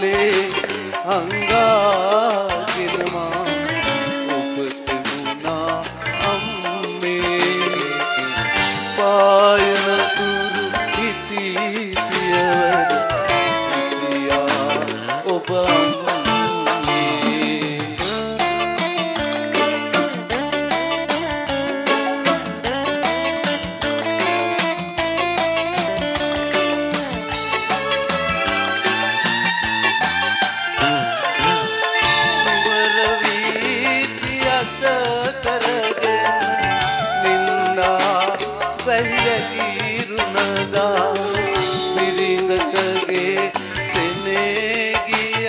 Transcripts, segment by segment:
කුලේ අංගාගෙනවා ඔබට වුණා අම්මේ. පායනතුරු හිතී පියවර ಸರಗೆ ನಿಂದ ಬಹಿರಗಿರುನದ ಬಿರಿಂದಕಗೆ ಸೆನೆಗಿಯ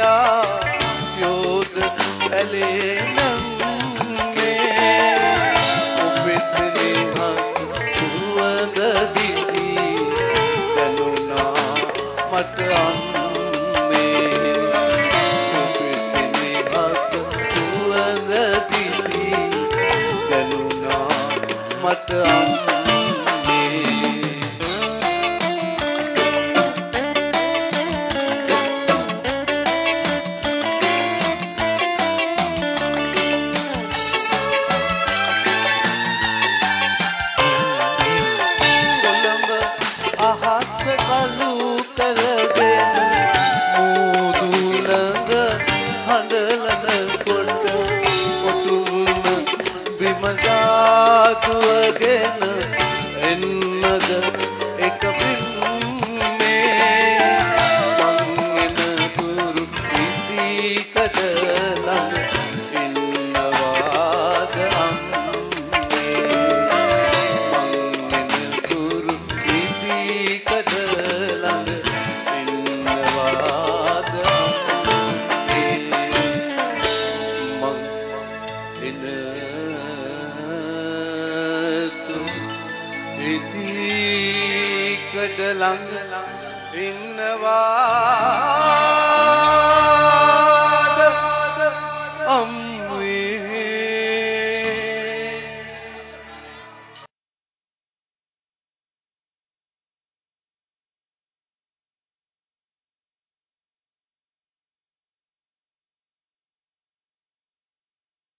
ಯೋಧ ಕಲೆ බිමදාතුවගෙන එන්නද එක පිම්මේ මං එනතුරු ඉදිකට ළඟ ඉන්නවාද අම්මේ? මංගෙනතුරු ඉදිකට ළඟ ඉන්නවාද අම්මේ? මං එනතුරු ඉදිකට ළඟ ඉන්නවා.